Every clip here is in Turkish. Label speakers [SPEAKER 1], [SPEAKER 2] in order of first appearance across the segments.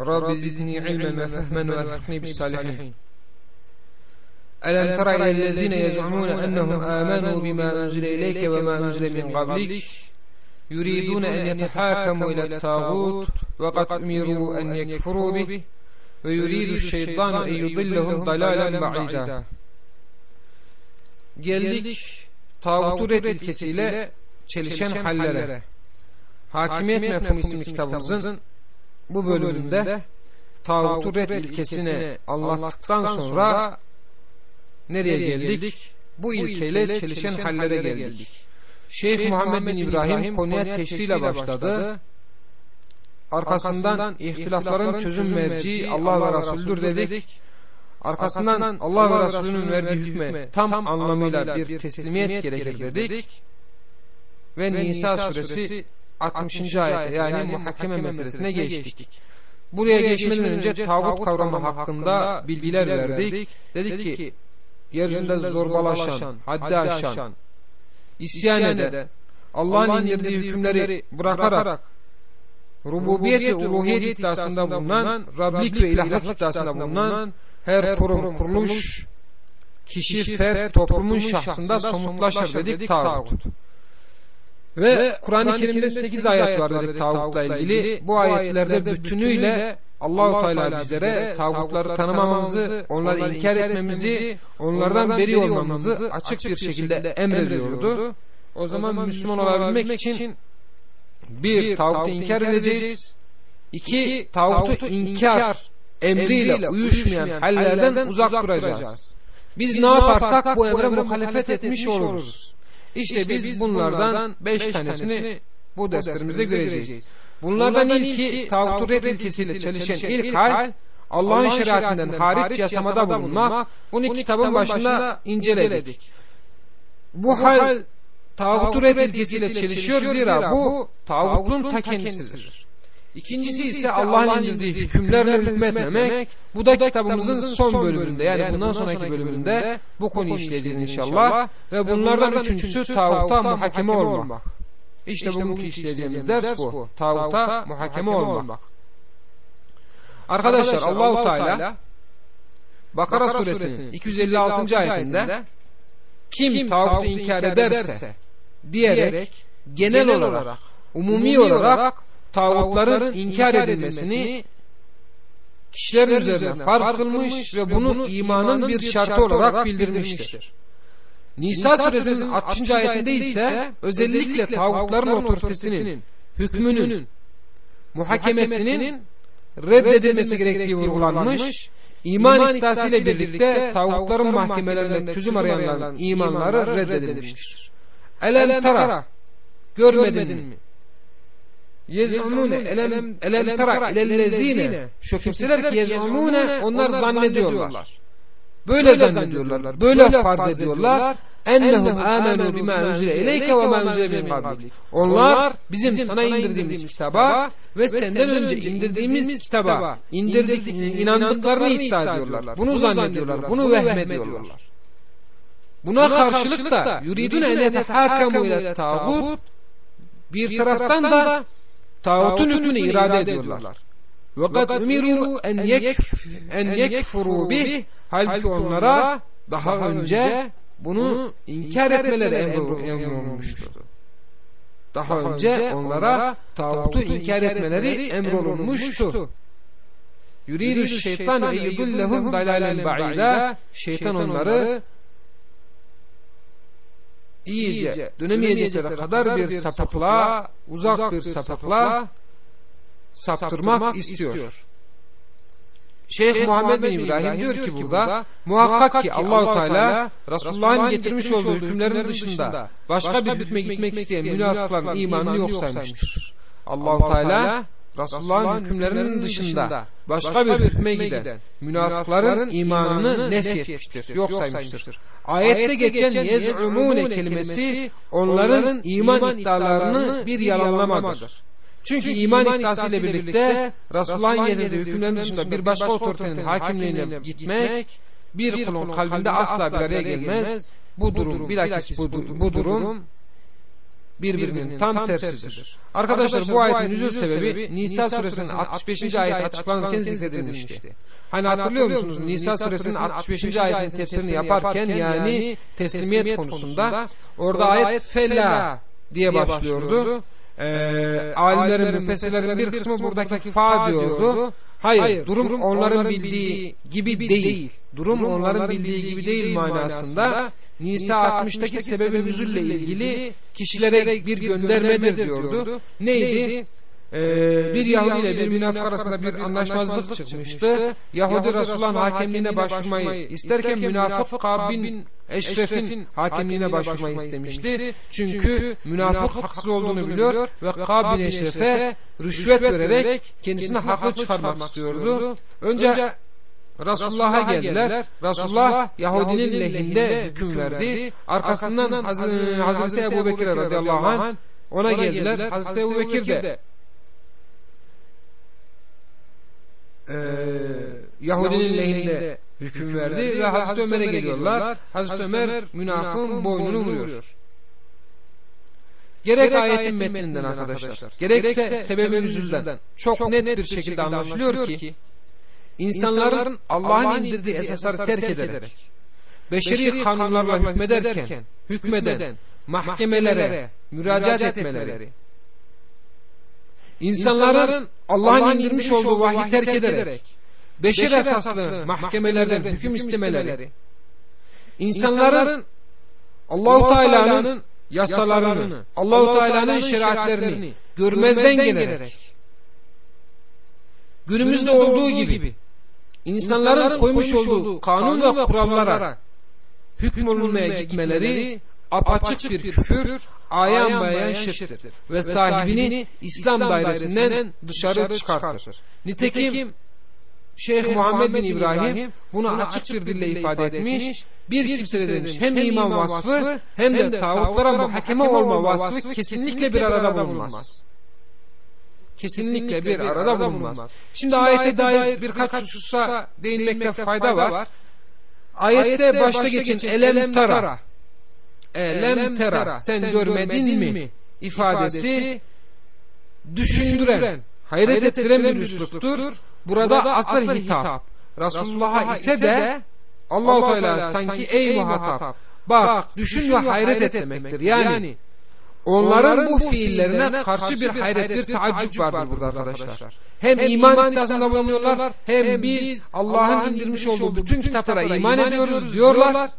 [SPEAKER 1] رب زدني علما وفهما وألحقني بالصالحين. ألم تر إلى الذين يزعمون أنهم آمنوا بما أنزل إليك وما أنزل من قبلك؟ يريدون أن يتحاكموا إلى الطاغوت وقد أمروا أن يكفروا به ويريد الشيطان أن يضلهم ضلالا بعيدا. Geldik tağutu red ilkesiyle çelişen hallere. Hakimiyet mefhumu isimli kitabımızın bu bölümünde tağutu red ilkesini anlattıktan sonra nereye geldik? Bu ilkeyle çelişen hallere geldik. Şeyh Muhammed bin İbrahim konuya teşriyle başladı. Arkasından ihtilafların çözüm merci Allah ve Resulüdür dedik. Arkasından Allah ve Resulünün verdiği hükme tam anlamıyla bir teslimiyet gerekir dedik. Ve Nisa suresi 60. ayete yani muhakeme meselesine geçtik. Buraya geçmeden önce tağut kavramı hakkında bilgiler verdik. Dedik ki yeryüzünde zorbalaşan, haddi aşan, isyan eden, Allah'ın indirdiği hükümleri bırakarak rububiyet ve uluhiyet iddiasında bulunan, Rablik ve ilahlık iddiasında bulunan her kurum, kuruluş, kişi, fert, toplumun şahsında somutlaşır dedik tağut. Ve Kur'an-ı Kerim'de 8 ayet var dedik tağutla ilgili. Bu ayetlerde bütünüyle Allahu Teala bizlere tağutları tanımamızı, onları inkar etmemizi, onlardan beri olmamızı açık bir şekilde emrediyordu. O zaman Müslüman olabilmek için bir tağutu inkar edeceğiz. İki tağutu inkar emriyle uyuşmayan hallerden uzak duracağız. Biz ne yaparsak bu emre muhalefet etmiş oluruz. İşte biz bunlardan beş tanesini bu derslerimizde göreceğiz. Bunlardan ilki tağutu red ilkesiyle çalışan ilk hal Allah'ın şeriatinden hariç yasamada bulunmak. Bunu kitabın başında inceledik. Bu hal tağutu red ilkesiyle çelişiyor zira bu tağutun ta kendisidir. İkincisi ise Allah'ın indirdiği hükümlerle hükmetmemek. Bu da kitabımızın son bölümünde yani bundan sonraki bölümünde bu konuyu işleyeceğiz inşallah. Ve bunlardan üçüncüsü tağuta muhakeme olmak. İşte bugünkü işleyeceğimiz ders bu. Tağuta muhakeme olmak. Arkadaşlar Allahu Teala Bakara suresinin 256. ayetinde kim tağutu inkar ederse diyerek genel olarak umumi olarak tağutların inkar edilmesini kişilerin üzerine farz kılmış ve bunu imanın bir şartı olarak bildirmiştir. Nisa suresinin 60. ayetinde ise özellikle tağutların otoritesinin, hükmünün, muhakemesinin reddedilmesi gerektiği vurgulanmış, iman iddiasıyla birlikte tağutların mahkemelerinde çözüm arayanların imanları reddedilmiştir. Elem tara, görmedin mi? Yez'umune elem, elem tara ilellezine şu kimseler ki yez'umune onlar zannediyorlar. Böyle zannediyorlar. Böyle farz ediyorlar. Ennehum amenu bima unzile ileyke ve ma unzile min qablik. Onlar bizim sana indirdiğimiz kitaba ve senden önce indirdiğimiz kitaba indirdik inandıklarını iddia ediyorlar. Bunu zannediyorlar. Bunu vehmediyorlar. Buna karşılık da yuridun en yetehakamu ile tağut bir taraftan da tağutun hükmünü irade ediyorlar. Kad umiru en en yekfuru bih. halbuki onlara daha önce bunu inkar etmeleri emrolunmuştu. Daha önce onlara tağutu inkar etmeleri emrolunmuştu. Yuridu şeytan en yudullehum dalalen ba'ila şeytan onları iyice dönemeyecekleri kadar bir sapıklığa, uzak bir sapıklığa saptırmak istiyor. Şeyh Muhammed bin İbrahim diyor ki burada muhakkak ki Allahu Teala Resulullah'ın getirmiş olduğu hükümlerin dışında başka bir hükme gitmek isteyen münafıkların imanını yok saymıştır. Allahu Teala Resulullah'ın hükümlerinin dışında başka bir hükme giden münafıkların imanını nefyetmiştir, yok saymıştır. Ayette geçen yez'umune kelimesi onların iman iddialarını bir yalanlamadır. Çünkü iman iddiası ile birlikte Resulullah'ın getirdiği hükümlerin dışında bir başka otoritenin hakimliğine gitmek bir kulun kalbinde asla bir araya gelmez. Bu durum bilakis bu, bu durum birbirinin tam tersidir. Arkadaşlar bu ayetin nüzul sebebi Nisa suresinin 65. ayet açıklanırken zikredilmişti. Hani hatırlıyor musunuz Nisa suresinin 65. ayetin tefsirini yaparken yani teslimiyet konusunda orada ayet fella diye başlıyordu. Ee, alimlerin, müfessirlerin bir kısmı buradaki fa diyordu. Hayır, durum onların bildiği gibi değil. Durum onların bildiği gibi değil manasında Nisa 60'taki sebebi nüzulle ilgili kişilere bir göndermedir diyordu. Neydi? Ee, bir Yahudi ile bir münafık arasında bir anlaşmazlık çıkmıştı. Yahudi Resulullah'ın hakemliğine başvurmayı isterken münafık Kabin Eşref'in hakemliğine başvurmayı istemişti. Çünkü münafık haksız olduğunu biliyor ve Kabin Eşref'e rüşvet vererek kendisine haklı çıkarmak istiyordu. Önce Resulullah'a geldiler. Resulullah Yahudinin lehinde hüküm verdi. Arkasından Hazreti Ebu Bekir radıyallahu anh ona geldiler. Hazreti Ebu Bekir de e, Yahudinin lehinde hüküm verdi ve Hazreti Ömer'e geliyorlar. Hazreti Ömer münafığın boynunu vuruyor. Gerek ayetin metninden arkadaşlar, gerekse sebebin yüzünden. çok net bir şekilde anlaşılıyor ki insanların Allah'ın indirdiği esasları terk ederek beşeri kanunlarla hükmederken hükmeden mahkemelere müracaat etmeleri. insanların Allah'ın indirmiş olduğu vahyi terk ederek beşer esaslı mahkemelerden hüküm istemeleri. insanların Allahu Teala'nın yasalarını Allahu Teala'nın şeriatlerini görmezden gelerek. günümüzde olduğu gibi insanların koymuş olduğu kanun ve kurallara hükmolunmaya gitmeleri apaçık bir küfür, ayan bayan şirktir ve sahibini İslam dairesinden dışarı çıkartır. Nitekim Şeyh Muhammed bin İbrahim bunu açık bir dille ifade etmiş. Bir kimse demiş. hem iman vasfı hem de tağutlara muhakeme olma vasfı kesinlikle bir arada bulunmaz. Kesinlikle bir arada bulunmaz. Şimdi ayete dair birkaç hususa değinmekte fayda var. Ayette başta geçen elem tara. elem tera sen görmedin mi? ifadesi düşündüren, hayret ettiren bir üsluptur. Burada asıl hitap Resulullah'a ise de Allahu Teala sanki ey muhatap bak düşün ve hayret et demektir. Yani onların bu fiillerine karşı bir hayret, bir taaccüp vardır burada arkadaşlar. Hem iman iddiasında bulunuyorlar hem biz Allah'ın indirmiş olduğu bütün kitaplara iman ediyoruz diyorlar.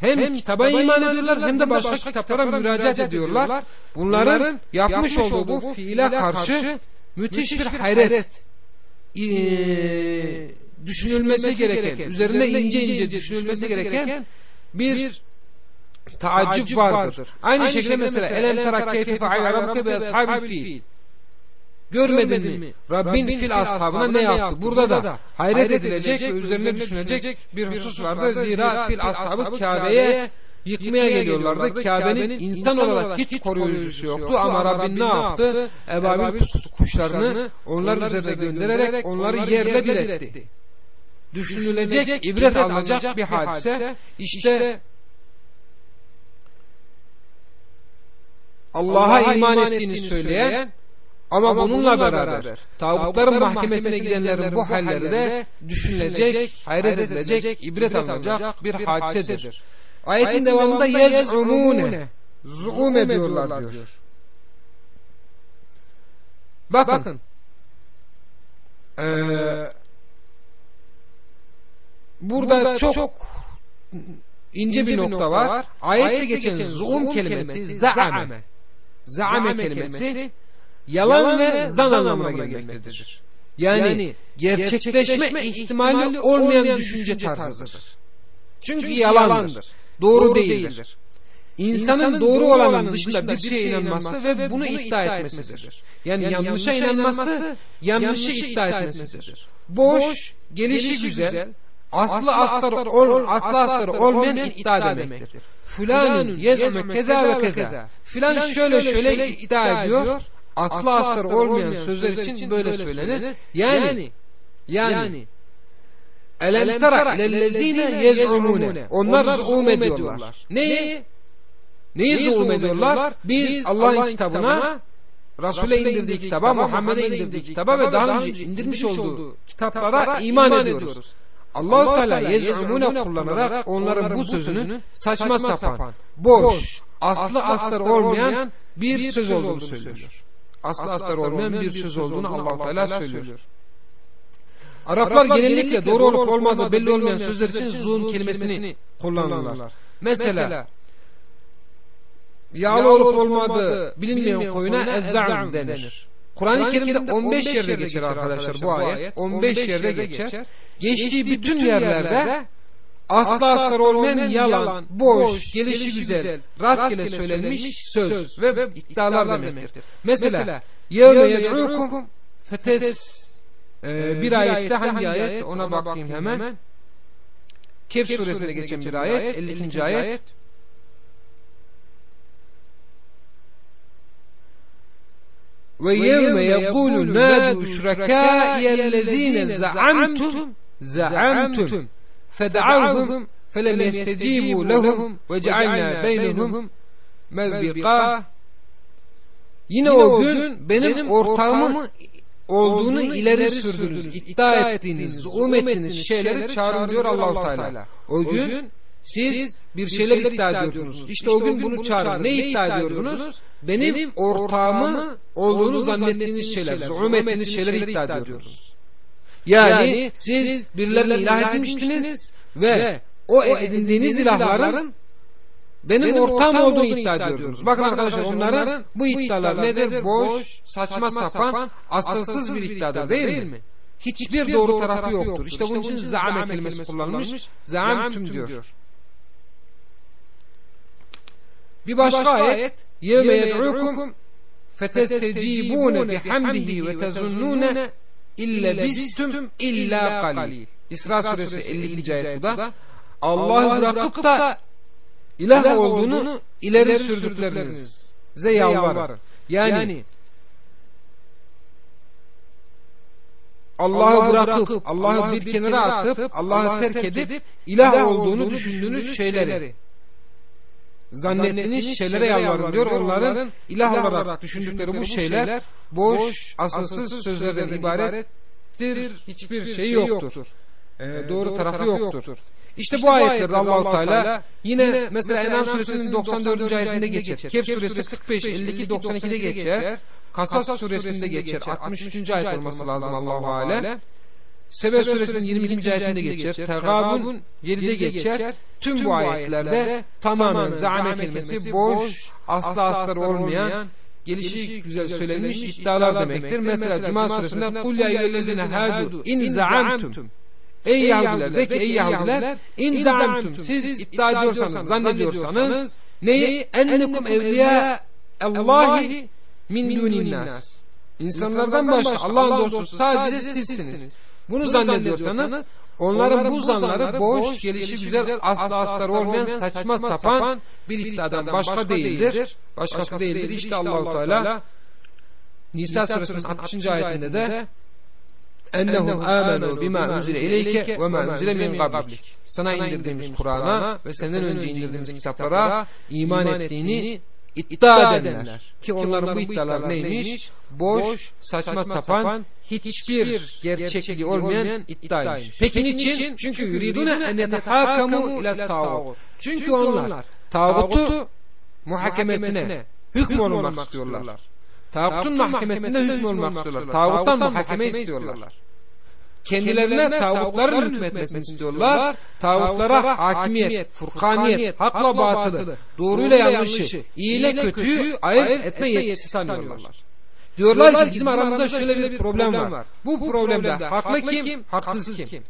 [SPEAKER 1] Hem, hem kitaba iman ediyorlar hem de başka kitaplara müracaat ediyorlar. Bunların yapmış olduğu bu fiile karşı müthiş bir hayret ee, düşünülmesi gereken, üzerinde ince ince düşünülmesi gereken bir taaccüp vardır. Aynı şekilde mesela elem tera keyfe fe'ale rabbuke bi ashabil fil. Görmedin mi? Rabbin fil ashabına ne yaptı? Burada da hayret edilecek ve üzerine düşünecek bir husus vardır. Zira fil ashabı Kabe'ye yıkmaya geliyorlardı. Kabe'nin insan olarak hiç koruyucusu yoktu ama Rabbin ne yaptı? Ebabil kuşlarını onların üzerine göndererek onları yerle bir etti. Düşünülecek, ibret alınacak bir hadise. İşte Allah'a iman ettiğini söyleyen ama, Ama bununla beraber tağutların mahkemesine gidenlerin bu halleri de düşünülecek, hayret edilecek, ibret alınacak bir hadisedir. Ayetin devamında yez'umune zuum ediyorlar diyor. Bakın, ee, burada çok, çok ince bir nokta var. Ayette geçen zuum kelimesi za'ame. Za'ame kelimesi yalan ve zan anlamına gelmektedir. Yani gerçekleşme ihtimali olmayan düşünce tarzıdır. Çünkü yalandır. Doğru değildir. insanın doğru olanın dışında bir şeye inanması ve bunu iddia etmesidir. Yani yanlışa inanması, yanlışı iddia etmesidir. Boş, gelişi güzel, aslı astarı ol, aslı astarı olmayan iddia demektir. Filanun yezme keza ve keza. Filan şöyle şöyle iddia ediyor. Aslı astarı olmayan sözler için böyle söylenir. Yani yani Elem tera ilellezine yez'umune. Onlar zuhum ediyorlar. Neyi? Neyi zuhum ediyorlar? Biz Allah'ın kitabına Resul'e indirdiği kitaba, Muhammed'e indirdiği kitaba ve daha önce indirmiş olduğu kitaplara iman ediyoruz. Allah-u Teala yez'umune kullanarak onların bu sözünü saçma sapan, boş, aslı astar olmayan bir söz olduğunu söylüyor. Aslı astar olmayan bir söz olduğunu Allah-u Teala söylüyor. Araplar genellikle doğru olup olmadığı belli olmayan sözler için zuhum kelimesini kullanırlar. Mesela yağlı olup olmadığı bilinmeyen koyuna ezza'm denir. Kur'an-ı Kerim'de 15 yerde geçer arkadaşlar bu ayet. 15 yerde geçer. Geçtiği bütün yerlerde asla astar olmayan yalan, boş, gelişi güzel, rastgele söylenmiş söz ve iddialar demektir. Mesela yevme yed'ukum fetes ee, bir ayette hangi ayet? ona bakayım hemen. Kehf suresinde geçen bir ayet 52. ayet. Ve yevme yekulu nadu şurakâiyellezîne za'amtum za'amtum feda'avhum felem yestecibu lehum ve cealna beynehum mevbika Yine o gün benim ortağımı olduğunu ileri sürdünüz, iddia ettiğiniz, zuhum ettiğiniz şeyleri çağırın diyor Allahu Teala. O gün siz bir şeyler iddia ediyordunuz. İşte o gün bunu çağırın. Ne iddia ediyordunuz? Benim ortağımı olduğunu zannettiğiniz şeyler, zuhum ettiğiniz şeyleri iddia ediyordunuz. Yani siz birilerine ilah etmiştiniz ve o edindiğiniz ilahların benim ortağım olduğunu iddia ediyordunuz. Bakın arkadaşlar onların bu iddialar nedir? Boş, saçma sapan, asılsız bir iddiadır değil mi? Hiçbir doğru tarafı yoktur. İşte bunun için zaame kelimesi kullanılmış. Zaam tüm diyor. Bir başka ayet يَوْمَ يَدْعُكُمْ فَتَسْتَجِيبُونَ بِحَمْدِهِ وَتَزُنُّونَ اِلَّا بِزْتُمْ اِلَّا قَلِيلٍ İsra suresi 50. ayet bu da. Allah'ı bırakıp da ilah olduğunu ileri sürdüklerinize yalvarın. Yani Allah'ı bırakıp, Allah'ı bir kenara atıp, Allah'ı terk edip, ilah olduğunu düşündüğünüz şeyleri, zannettiğiniz şeylere yalvarın diyor. Onların ilah olarak düşündükleri bu şeyler, boş, asılsız sözlerden ibarettir. Hiçbir şey yoktur. Ee, doğru tarafı yoktur. İşte, işte bu ayetlerde Allahu Teala yine mesela Enam suresinin 94. ayetinde geçer. Kehf suresi 45, 52, 92'de geçer. Kasas suresinde geçer. 63. ayet olması lazım Allahu Alem. Sebe suresinin 22. ayetinde geçer. Tegabun 7'de geçer. Tüm bu ayetlerde tamamen zaame kelimesi boş, asla astar olmayan, gelişi güzel söylenmiş iddialar demektir. Mesela Cuma suresinde kul ya eyyühellezine hadu in zaamtum Ey Yahudiler de ki ey Yahudiler in zaamtum siz iddia ediyorsanız zannediyorsanız neyi ennekum evliya Allahi min dunin nas insanlardan başka Allah'ın dostu sadece sizsiniz. Bunu zannediyorsanız onların bu zanları boş, gelişi güzel, asla aslar olmayan saçma sapan bir iddiadan başka değildir. Başkası değildir. İşte Allahu Teala Nisa suresinin 60. ayetinde de ennehum amenu bima unzile ileyke ve ma unzile min qablik. Sana indirdiğimiz Kur'an'a ve senden önce indirdiğimiz kitaplara iman ettiğini iddia edenler. Ki onların bu iddialar neymiş? Boş, saçma sapan, hiçbir gerçekliği olmayan iddiaymış. Peki niçin? Çünkü yuridune en yetehakamu ile tağut. Çünkü onlar tağutu muhakemesine hüküm olmak istiyorlar. Tağutun mahkemesinde hüküm olmak istiyorlar. Tağuttan muhakeme istiyorlar kendilerine tağutların hükmetmesini istiyorlar. Tağutlara hakimiyet, furkaniyet, hakla batılı, doğruyla yanlışı, iyi ile kötüyü ayırt etme yetkisi tanıyorlar. Diyorlar ki bizim aramızda şöyle bir problem var. Bu problemde haklı kim, haksız kim?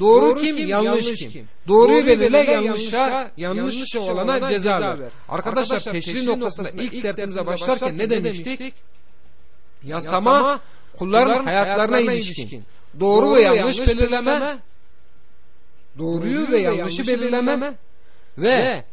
[SPEAKER 1] Doğru kim, yanlış kim? Doğruyu belirle, yanlışa, yanlış olana ceza ver. Arkadaşlar teşri noktasında ilk dersimize başlarken ne demiştik? Yasama, kulların hayatlarına ilişkin. Doğru ve yanlış belirleme, doğruyu ve yanlışı belirleme ve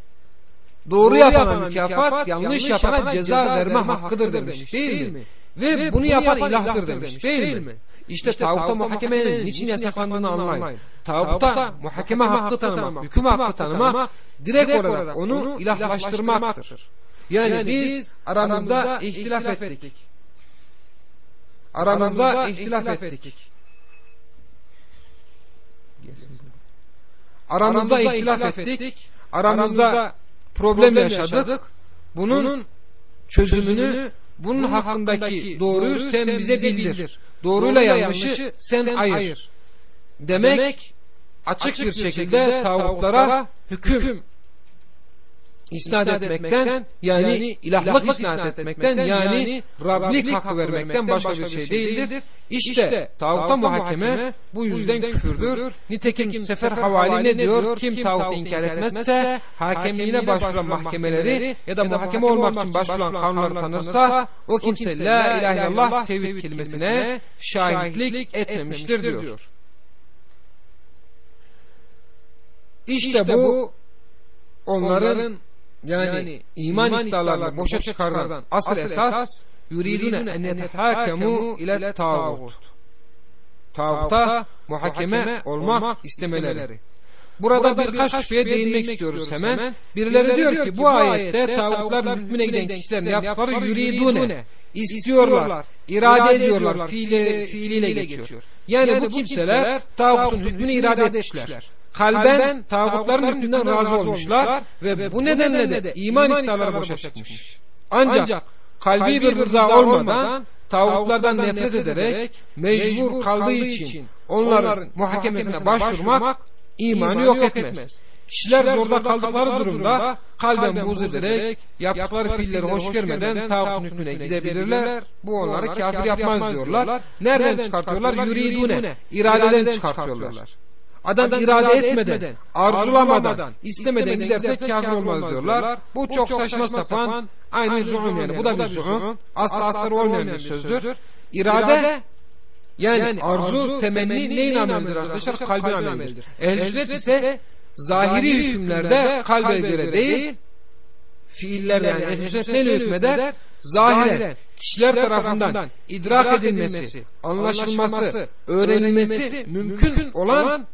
[SPEAKER 1] doğru yapana mükafat, yanlış yapana ceza verme hakkıdır demiş değil mi? Ve bunu yapan ilahtır demiş değil mi? İşte tağutta muhakemenin niçin yasaklandığını anlayın. Tağutta muhakeme hakkı tanımak, hüküm hakkı tanımak direkt olarak onu ilahlaştırmaktır. Yani biz aramızda ihtilaf ettik. Aramızda ihtilaf ettik. Aramızda ihtilaf ettik. Aramızda problem yaşadık. Bunun çözümünü bunun hakkındaki doğruyu sen bize bildir. Doğruyla yanlışı sen ayır. Demek açık bir şekilde tağutlara hüküm isnat etmekten yani ilahlık isnat etmekten yani Rablik hakkı vermekten başka bir şey değildir. İşte tağuta muhakeme bu yüzden küfürdür. Nitekim Sefer Havali ne diyor? Kim tağutu inkar etmezse hakemliğine başvuran mahkemeleri ya da muhakeme olmak için başvuran kanunları tanırsa o kimse la ilahe illallah tevhid kelimesine şahitlik etmemiştir diyor. İşte bu onların yani iman iddialarını boşa çıkardan asıl esas yuridune en yetehakemu ile tağut. Tağuta muhakeme olmak istemeleri. Burada birkaç şüpheye değinmek istiyoruz hemen. Birileri diyor ki bu ayette tağutların hükmüne giden kişilerin yaptıkları yuridune istiyorlar, irade ediyorlar, fiili, fiiliyle geçiyor. Yani bu kimseler tağutun hükmünü irade etmişler kalben tağutların hükmünden razı olmuşlar ve bu nedenle de iman iddiaları boşa çıkmış. Ancak kalbi bir rıza olmadan tağutlardan nefret ederek mecbur kaldığı için onların muhakemesine başvurmak imanı yok etmez. Kişiler zorda kaldıkları durumda kalben buz ederek yaptıkları fiilleri hoş görmeden tağutun hükmüne gidebilirler. Bu onları kafir yapmaz diyorlar. Nereden çıkartıyorlar? Yuridune. İradeden çıkartıyorlar. Adam, irade etmeden, arzulamadan, istemeden giderse kafir olmaz diyorlar. Bu çok saçma sapan, aynı zuhum yani. Bu da bir zuhum. Asla asları olmayan bir sözdür. İrade, yani arzu, temenni neyin amelidir arkadaşlar? Kalbin amelidir. Ehl-i sünnet ise zahiri hükümlerde kalbe göre değil, fiiller yani ehl-i sünnet neyle hükmeder? Zahiren kişiler tarafından idrak edilmesi, anlaşılması, öğrenilmesi mümkün olan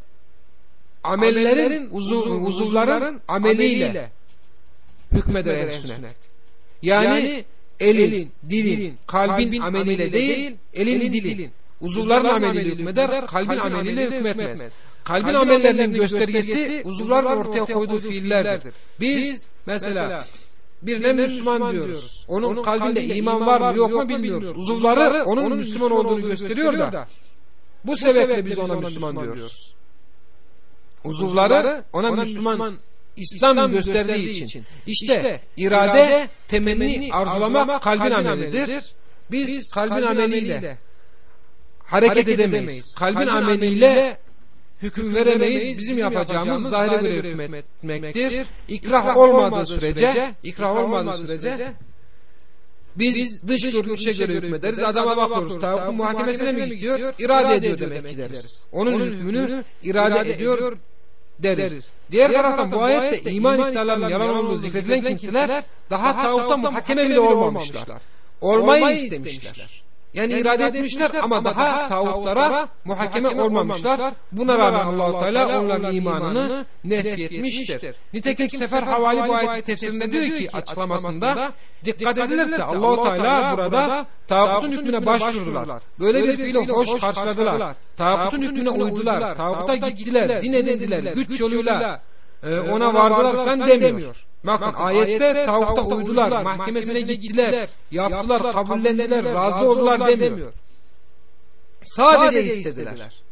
[SPEAKER 1] amellerin uzuv, uzuvların ameliyle hükmeder ehl sünnet. Yani elin, dilin, kalbin ameliyle değil, elin, dilin, uzuvların ameliyle hükmeder, kalbin ameliyle hükmetmez. Kalbin amellerinin göstergesi uzuvların ortaya koyduğu fiillerdir. Biz mesela birine Müslüman diyoruz. Onun kalbinde iman var mı yok mu bilmiyoruz. Uzuvları onun Müslüman olduğunu gösteriyor da bu sebeple biz ona Müslüman diyoruz uzuvları ona, Müslüman, İslam, İslam gösterdiği için. için. İşte, işte irade, temenni, arzulama kalbin amelidir. Biz kalbin ameliyle hareket edemeyiz. Kalbin ameliyle hüküm veremeyiz. Bizim yapacağımız zahire göre hükmetmektir. İkrah olmadığı sürece, ikrah olmadığı sürece biz dış görünüşe göre hükmederiz. Adama bakıyoruz. Tahakküm muhakemesine mi gidiyor? İrade ediyor demek ki deriz. Onun hükmünü irade ediyor deriz. Diğer taraftan bu ayette iman iddialarının yalan olduğu zikredilen kimseler daha tağutta muhakeme bile olmamışlar. Olmayı istemişler. Yani, yani irade etmişler ama daha tağutlara muhakeme olmamışlar. Buna rağmen Allahu Teala onların imanını nefyetmiştir. Nitekim Sefer Havali bu ayet tefsirinde diyor ki açıklamasında dikkat edilirse Allahu Teala burada tağutun hükmüne başvurdular. Böyle bir fiili hoş karşıladılar. Tağutun hükmüne uydular. Tağuta gittiler, din edindiler, güç yoluyla e, ona vardılar falan demiyor. Bakın ayette tavukta uydular, mahkemesine gittiler, yaptılar, kabullendiler, razı oldular demiyor. Sadece istediler.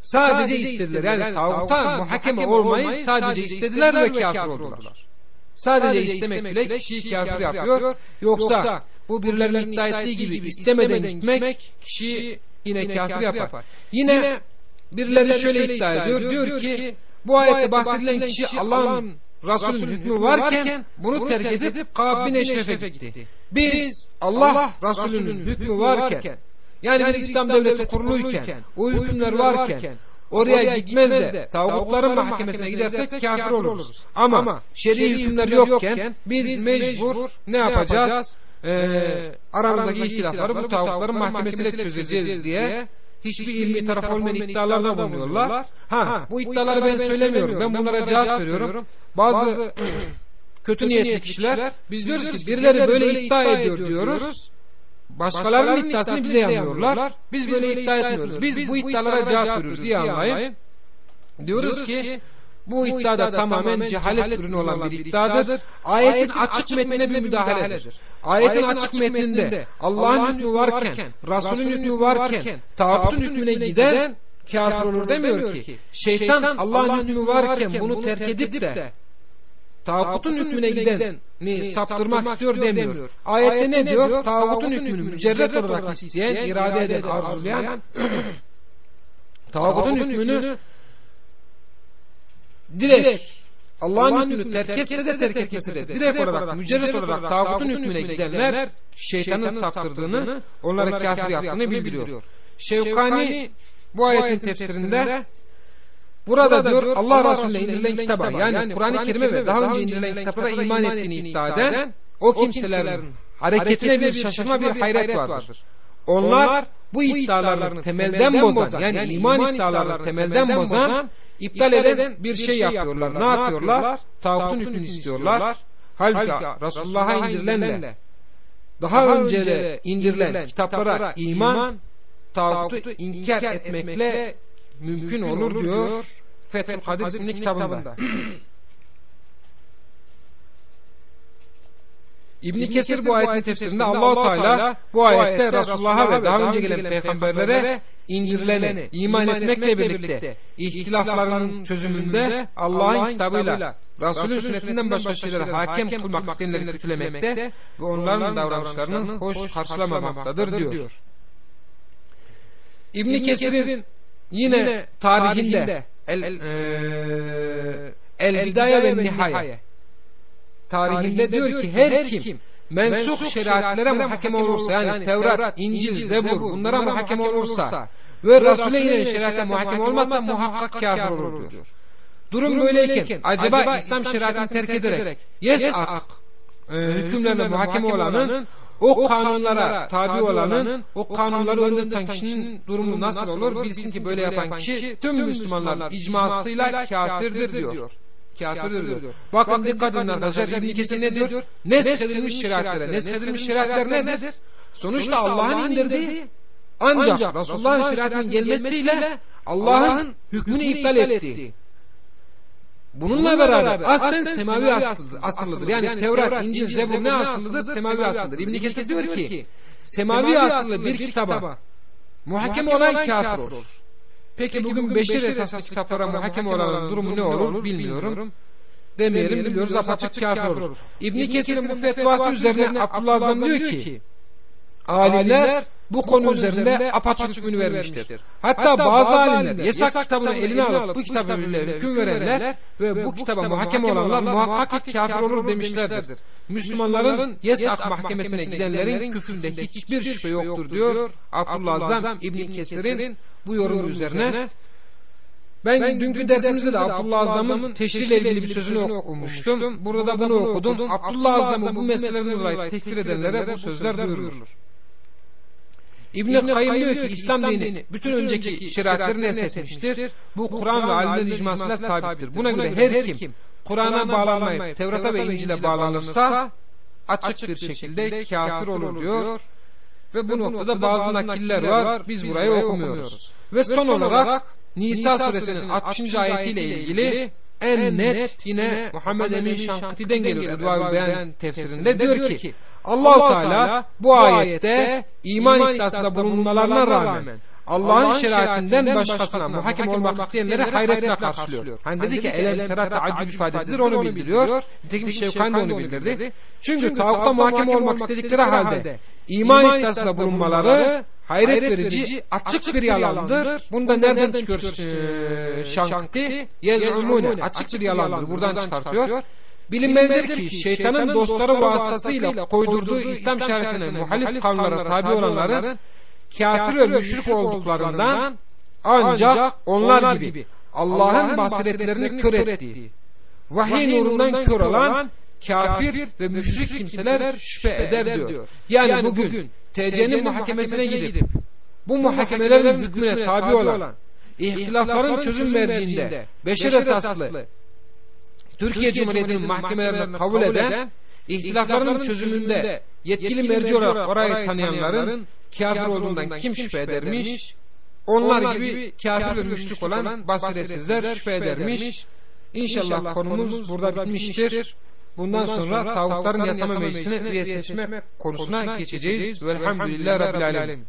[SPEAKER 1] Sadece istediler. Yani tavukta muhakeme olmayı sadece istediler ve kafir oldular. Sadece istemek bile kişiyi kafir yapıyor. Yoksa bu birilerinin iddia ettiği gibi istemeden gitmek kişiyi yine kafir yapar. Yine birileri şöyle iddia ediyor. Diyor ki bu ayette bahsedilen kişi Allah'ın Resulünün hükmü varken bunu terk edip Kab bin Eşref'e gitti. Biz Allah Resulünün hükmü varken yani bir İslam devleti kuruluyken o hükümler varken oraya gitmez de tağutların mahkemesine gidersek kafir oluruz. Ama şer'i hükümler yokken biz mecbur ne yapacağız? Ee, aramızdaki ihtilafları bu tağutların mahkemesiyle çözeceğiz diye hiçbir ilmi taraf olmayan iddialarda bulunuyorlar. Ha, bu iddiaları ben söylemiyorum. Ben bunlara cevap veriyorum. Bazı kötü niyetli kişiler biz diyoruz ki birileri böyle iddia ediyor diyoruz. Başkalarının iddiasını bize yanıyorlar. Biz böyle iddia etmiyoruz. Biz bu iddialara cevap veriyoruz diye anlayın. Diyoruz ki bu iddiada tamamen cehalet ürünü olan bir iddiadır. Ayetin açık metnine bir müdahaledir. Ayetin açık metninde Allah'ın hükmü varken, Resul'ün hükmü varken, tağutun hükmüne giden kafir olur demiyor ki. Şeytan Allah'ın hükmü varken bunu terk edip de tağutun hükmüne gideni saptırmak istiyor demiyor. Ayette ne diyor? Tağutun hükmünü mücerret olarak isteyen, irade eden, arzulayan tağutun hükmünü direkt Allah'ın hükmünü terk etse de terk etmese de direkt olarak mücerret olarak tağutun hükmüne gidenler şeytanın saptırdığını, onlara kafir yaptığını bildiriyor. Şevkani bu ayetin tefsirinde Burada diyor Allah Resulüne indirilen kitaba yani Kur'an-ı Kerim'e ve daha önce indirilen kitaplara iman ettiğini iddia eden o kimselerin hareketine bir şaşırma bir hayret vardır. Onlar bu iddialarını temelden bozan yani iman iddialarını temelden bozan iptal eden bir şey yapıyorlar. Ne yapıyorlar? Tağutun hükmünü istiyorlar. Halbuki Resulullah'a indirilenle daha önce indirilen kitaplara iman tağutu inkar etmekle mümkün olur diyor Fethül Kadir isimli kitabında. İbn Kesir bu ayetin tefsirinde Allahu Teala bu ayette Resulullah'a ve daha önce gelen peygamberlere indirilene iman etmekle birlikte ihtilaflarının çözümünde Allah'ın kitabıyla Resulün sünnetinden başka şeylere hakem kılmak isteyenleri kötülemekte ve onların davranışlarını hoş karşılamamaktadır diyor. İbn Kesir'in yine tarihinde El, e, El Bidaye ve Nihaye. Tarihinde diyor ki her kim mensuh şeriatlere muhakeme olursa yani Tevrat, İncil, Zebur bunlara muhakeme olursa ve Resul'e inen şeriata muhakeme olmazsa muhakkak kafir olur diyor. Durum böyleyken acaba İslam şeriatını terk ederek yes'ak e, hükümlerine muhakeme olanın o kanunlara tabi olanın o kanunları önde tutan kişinin durumu nasıl olur bilsin ki böyle yapan kişi tüm Müslümanlar icmasıyla kafirdir diyor kafirdir diyor. Bakın dikkat edin arkadaşlar İbn Kesir ne diyor? Neskedilmiş şeriatlere. Neskedilmiş şeriatler nedir? Sonuçta Allah'ın indirdiği ancak Resulullah'ın şeriatının gelmesiyle Allah'ın hükmünü iptal ettiği. Bununla beraber aslen semavi asıllıdır. asıllıdır. Yani Tevrat, İncil, Zebur ne asıllıdır? Semavi asıllıdır. İbn Kesir diyor ki semavi asıllı bir kitaba muhakeme olan kafir olur. Peki bugün beşer esaslı kitaplara muhakeme olanın durumu ne olur bilmiyorum. Demeyelim biliyoruz apaçık kafir olur. İbn Kesir'in bu fetvası üzerine Abdullah Azam diyor ki alimler bu konu üzerinde apaçık hükmünü vermiştir. Hatta bazı alimler yasak kitabını eline alıp bu kitaba hüküm verenler ve bu kitaba muhakeme olanlar muhakkak kafir olur demişlerdir. Müslümanların yasak mahkemesine gidenlerin küfründe hiçbir şüphe yoktur diyor Abdullah Azam İbn Kesir'in bu yorum üzerine. Ben, ben dünkü dersimizde de Abdullah Azam'ın teşhirle ilgili bir sözünü okumuştum. Burada da bunu okudum. Abdullah Azam'ı bu meselelerden dolayı tekfir edenlere bu sözler duyurulur. İbn-i Kayyum diyor ki İslam dini bütün önceki şeriatları nesletmiştir. Bu Kur'an ve alimlerin icmasıyla sabittir. Buna göre her kim Kur'an'a bağlanmayıp Tevrat'a ve İncil'e bağlanırsa açık bir şekilde kafir olur diyor. Ve bu noktada bazı nakiller var. Biz burayı okumuyoruz. Ve son olarak Nisa suresinin 60. ayetiyle ilgili en net yine Muhammed Emin Şankıti'den geliyor Edvar Beyan tefsirinde diyor ki allah Teala bu ayette iman iddiasında bulunmalarına rağmen Allah'ın şeriatinden başkasına muhakem olmak isteyenleri hayretle karşılıyor. Hani dedi ki elem terat taaccüb ifadesidir onu bildiriyor. Nitekim Şevkan da onu bildirdi. Çünkü tavukta muhakem olmak istedikleri halde iman iddiasında bulunmaları hayret verici açık bir yalandır. Bunda nereden çıkıyor Şankti? Yez'umune açık bir yalandır. Buradan çıkartıyor. Bilinmelidir ki şeytanın dostları vasıtasıyla koydurduğu İslam şerefine muhalif kavimlere tabi olanların kafir ve müşrik olduklarından ancak onlar gibi Allah'ın basiretlerini kör ettiği, vahiy nurundan kör olan kafir ve müşrik kimseler şüphe eder diyor. Yani bugün TC'nin muhakemesine gidip bu muhakemelerin hükmüne tabi olan, ihtilafların çözüm merciinde beşer esaslı Türkiye Cumhuriyeti'nin mahkemelerini kabul eden, ihtilafların çözümünde yetkili merci olarak orayı tanıyanların kafir olduğundan kim şüphe edermiş? Onlar gibi kafir ve müşrik olan basiretsizler şüphe edermiş. İnşallah konumuz burada bitmiştir. Bundan sonra tavukların yasama meclisine üye seçme konusuna geçeceğiz. Velhamdülillah Rabbil Alemin.